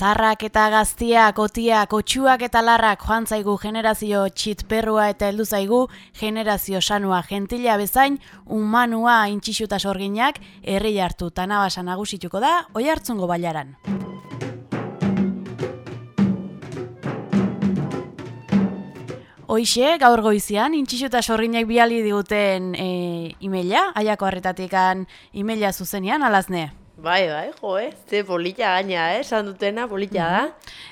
zarrak eta gaztiak, otiak, otxuak eta larrak joan zaigu generazio txitperrua eta heldu zaigu generazio sanua gentila bezain humanua intxixuta sorginak herri hartu tanabasa nagusituko da oi hartzungo bailaran. Hoixe, gaur goizian, intxixuta sorginak biali diguten e, imeila, aiako harretatikan imeila zuzenian, alazne. Bai, bai, jo, eh? Ze polita gaina, eh? Esan dutena, polita da.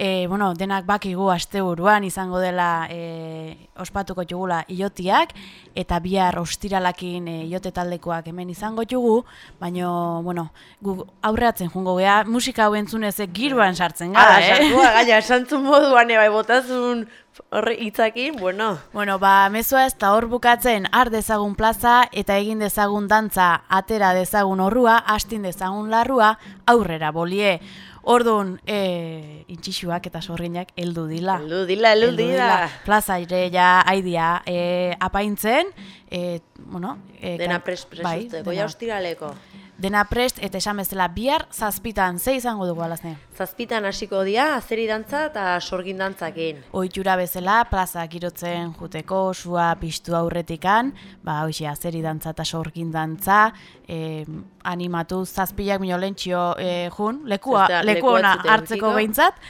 E, bueno, denak bakigu asteburuan izango dela e, ospatuko txugula iotiak, eta bihar ostiralakin e, iote taldekoak hemen izango txugu, baina, bueno, gu aurreatzen jungo gea, musika hau entzunez giruan sartzen gara, eh? Sartua, gaina, esantzun moduan, bai, botazun horre hitzakin, bueno. Bueno, ba, mezua ez da hor bukatzen ar dezagun plaza eta egin dezagun dantza atera dezagun horrua, astin dezagun larrua, aurrera bolie. Orduan, e, intxixuak eta sorginak heldu dila. Heldu dila, heldu dila. Plaza ere ja haidia e, apaintzen. E, bueno, e, dena pres, pres bai, goia ostiraleko dena prest eta esan bezala bihar zazpitan ze izango dugu alazne? Zazpitan hasiko dira azeri dantza eta sorgin dantzakin. Oitura bezala plaza girotzen juteko sua piztu aurretikan, ba hoxe azeri dantza eta sorgin dantza, e, animatu zazpilak mino lentsio e, jun, lekua, lekuona hartzeko behintzat.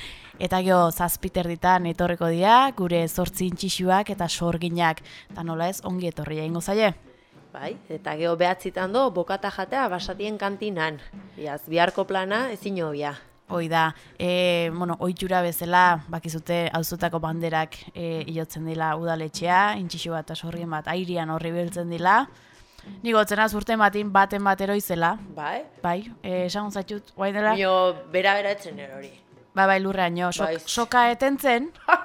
Eta gero zazpiter ditan etorreko dira, gure zortzi intxixuak eta sorginak. Eta nola ez, ongi etorria ingo zaie. Bai, eta geho behatzitan do, bokata jatea basatien kantinan. Iaz, biharko plana ezin hobia. Hoi da, e, bueno, oitxura bezala, bakizute, hauzutako banderak e, iotzen dila udaletxea, intxixu bat asorrien bat, airian horri biltzen dila. Nigo, gotzen urte batin, baten batero izela. Bai? Bai, e, esan zaitut, guai dela. Nio, bera-bera etzen hori. Bai, bai, lurra, nio, bai. soka etentzen.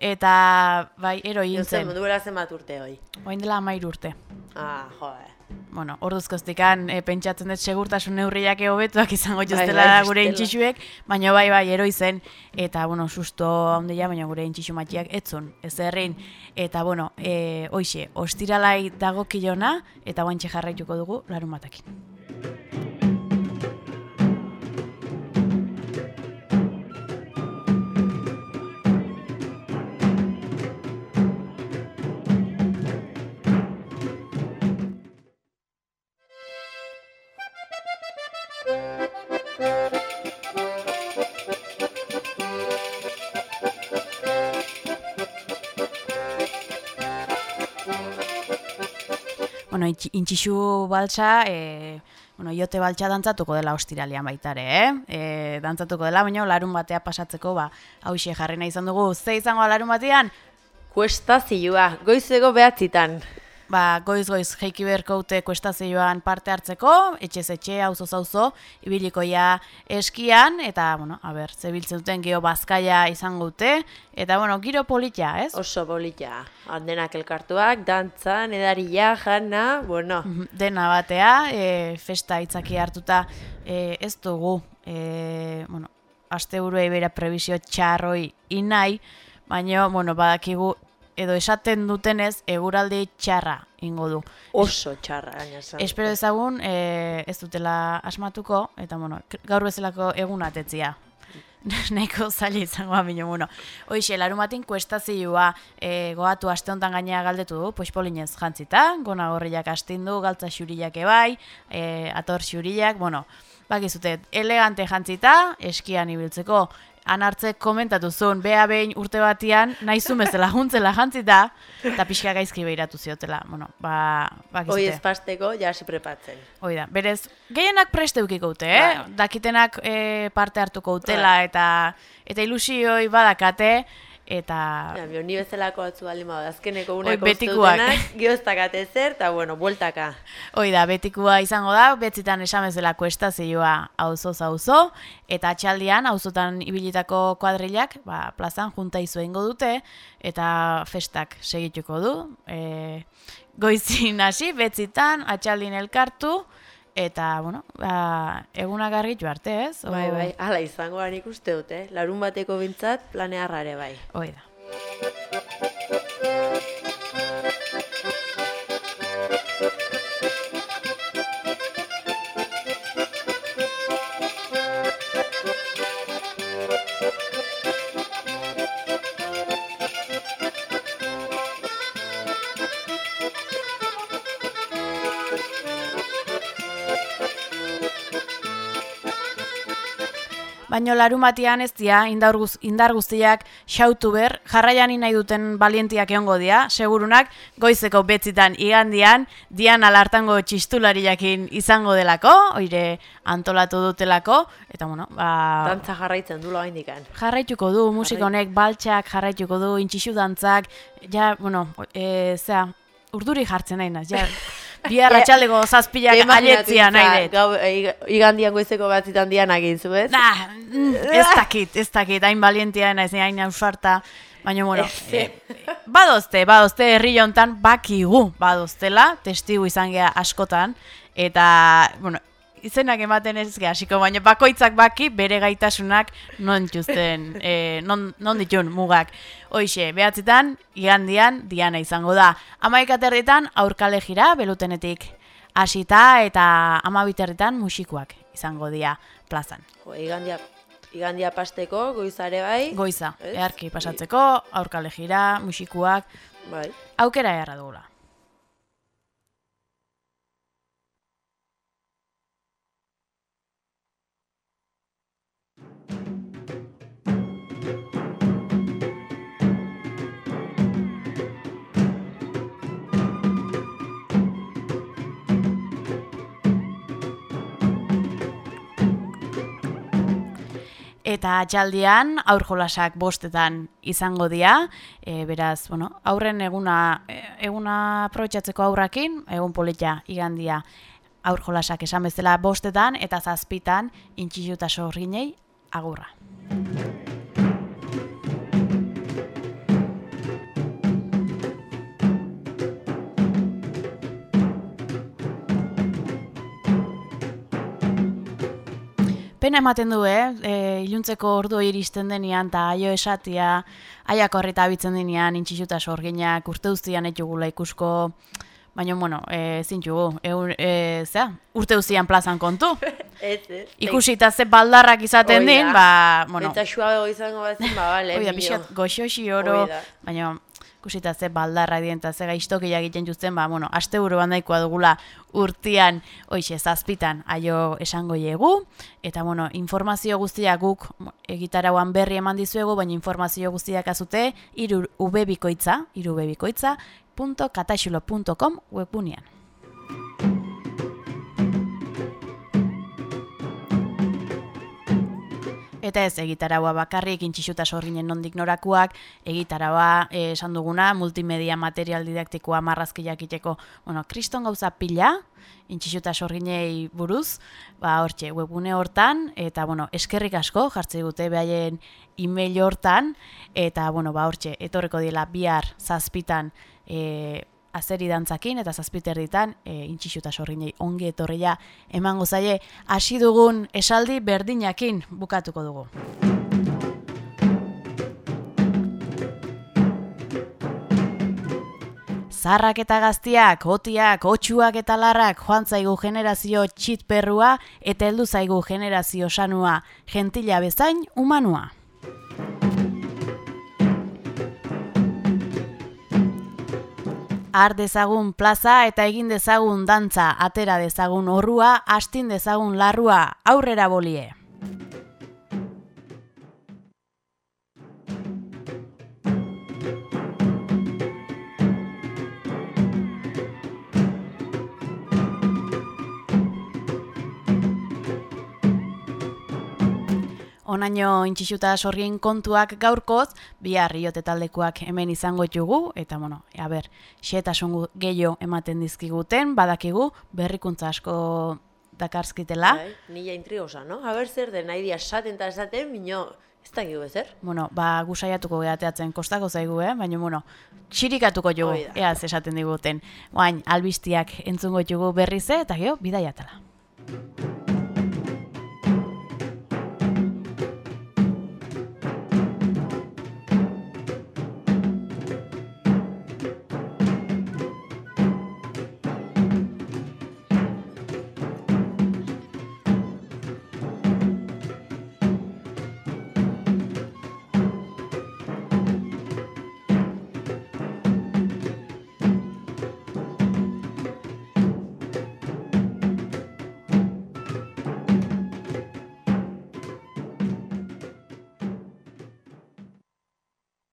eta, bai, ero. Jo zen, mundu zen bat urte hoi. Oain dela amair urte. Ah, joe. Bueno, orduzkoztikan e, pentsatzen dut segurtasun neurriak hobetuak izango bai, joztela bai, gure intxixuek, baina bai, bai, eroi zen, eta, bueno, susto handia, baina gure intxixu matiak etzun, ez errin, eta, bueno, e, hoxe, ostiralai dago kilona, eta guantxe jarraituko dugu, larun batakin. Bueno, intxixu baltsa, e, bueno, iote baltsa dantzatuko dela ostiralian baitare, eh? E, dantzatuko dela, baina larun batea pasatzeko, ba, hause jarri nahi izan dugu, ze izango larun batean? Kuesta zilua, goizego behatzitan ba, goiz goiz jeiki berkoute kuestazioan parte hartzeko, etxez etxe, auzo zauzo, ibiliko ja eskian, eta, bueno, a ber, zebiltzen duten gio bazkaia izango dute, eta, bueno, giro politia, ez? Oso politia, handenak elkartuak, dantzan, edaria, jana, bueno. Mhm, dena batea, e, festa itzaki hartuta e, ez dugu, e, bueno, aste bera prebizio txarroi inai, baina, bueno, badakigu edo esaten dutenez eguraldi txarra ingo du. Oso txarra gaina Espero ezagun e, ez dutela asmatuko eta bueno, gaur bezalako egun atetzia. Neko zaila izango amino, bueno. Hoixe, larumatin kuestazioa e, goatu aste honetan gainea galdetu du, polispolinez jantzita, gona gorriak astindu, galtza xuriak ebai, e, ator xuriak, bueno, bakizute, elegante jantzita, eskian ibiltzeko, anartze komentatu zuen, beha behin urte batian, nahi zumezela juntzela jantzita, eta pixka gaizki behiratu ziotela. Bueno, ba, Hoi espasteko, jasi prepatzen. Hoi da, berez, gehienak preste ukiko ute, eh? Bai. Dakitenak eh, parte hartuko utela, bai. eta, eta ilusioi badakate, eta... Ja, ni bezalako atzu baldin bada, azkeneko unako ustutenak, gioztak zer, eta bueno, bueltaka. Hoi da, betikua izango da, betzitan esamezelako estazioa auzo zauzo, eta atxaldian, auzotan ibilitako kuadrilak, ba, plazan junta izu dute, eta festak segituko du. E, goizin hasi, betzitan, atxaldin elkartu, Eta, bueno, ba, egunak argitu arte, ez? Bai, bai, ala izango nik uste dute, eh? larun bateko bintzat planearrare bai. Hoi da. Baino larumatian ez dira indar, guz, indar guztiak xautu ber, jarraian nahi duten balientiak egongo dira, segurunak goizeko betzitan igandian, dian alartango txistulariakin izango delako, oire antolatu dutelako, eta bueno, ba... Dantza jarraitzen du loa indikan. Jarraituko du, musika honek, baltsak jarraituko du, intxixu dantzak, ja, bueno, e, zera, urduri jartzen nahi naz, ja, Bihar atxaldeko zazpilak aletzia nahi dut. Gau, igandian goizeko batzitan dian agin zu, ez? Nah, mm, ez dakit, ez dakit, hain balientia naiz, hain ausarta. Baina, bueno, eh, badozte, badozte herri jontan bakigu badoztela, testigu izan geha askotan, eta, bueno, izenak ematen ez hasiko baina bakoitzak baki bere gaitasunak non txusten, e, non, non ditun mugak. Hoixe, behatzitan, igandian, diana izango da. Amaik aterritan, aurkale jira, belutenetik hasita eta amabiterritan musikuak izango dia plazan. Jo, igandia, igandia pasteko, goizare bai. Goiza, earki pasatzeko, aurkale jira, musikuak, bai. aukera erra dugula. Eta atxaldian aurjolasak bostetan izango dira, e, beraz, bueno, aurren eguna, e, eguna aprobetsatzeko aurrakin, egun politia igandia aurjolasak esan bezala bostetan, eta zazpitan intxixuta sorginei agurra. Pena ematen du, eh? E, iluntzeko ordu iristen denean, eta aio esatia, aiako horreta abitzen denean, intxixuta sorginak, urte guztian etugula ikusko, baina, bueno, e, zintxugu, e, e, zera, urte guztian plazan kontu. ez, ez. Ikusi eta ze baldarrak izaten din, ba, bueno. Eta suabe izango bat ba, bale, Oida, pixat, goxoxi oro, baina, ikusita ze baldarra dien eta ze gaiztokia egiten jutzen, ba, bueno, aste buru nahikoa dugula urtian, oixe, zazpitan, aio esango jegu, eta, bueno, informazio guztiak guk egitarauan berri eman dizuegu, baina informazio guztiak azute, iru ubebikoitza, iru Eta ez egitaraua bakarrik, intxixuta sorginen nondik norakuak, egitaraua eh, esan duguna, multimedia material didaktikoa marrazkiak iteko, bueno, kriston gauza pila, intxixuta sorginei buruz, ba, hortxe, webune hortan, eta, bueno, eskerrik asko, jartze dute behaien e-mail hortan, eta, bueno, ba, hortxe, etorreko dela bihar zazpitan, e, azeri dantzakin eta zazpiter ditan e, intxixu eta sorrinei ongi etorria emango zaie hasi dugun esaldi berdinakin bukatuko dugu. Zarrak eta gaztiak, otiak, otxuak eta larrak joan zaigu generazio txitperrua eta heldu zaigu generazio sanua, gentila bezain humanua. Ar dezagun plaza eta egin dezagun dantza, atera dezagun horrua, astin dezagun larrua, aurrera bolie. Onaino intxixuta sorgin kontuak gaurkoz, bihar riote taldekoak hemen izango ditugu, eta bueno, a ber, xetasun gehiago ematen dizkiguten, badakigu, berrikuntza asko dakarskitela. Bai, nila intrigosa, no? A ber, zer den, nahi dia esaten eta esaten, minio, ez da gigu ezer? Bueno, ba, gusaiatuko gehateatzen kostako zaigu, eh? baina, bueno, xirikatuko jugu, eaz esaten diguten. Baina, albistiak entzungo jugu berrize, eta geho, bidaiatela.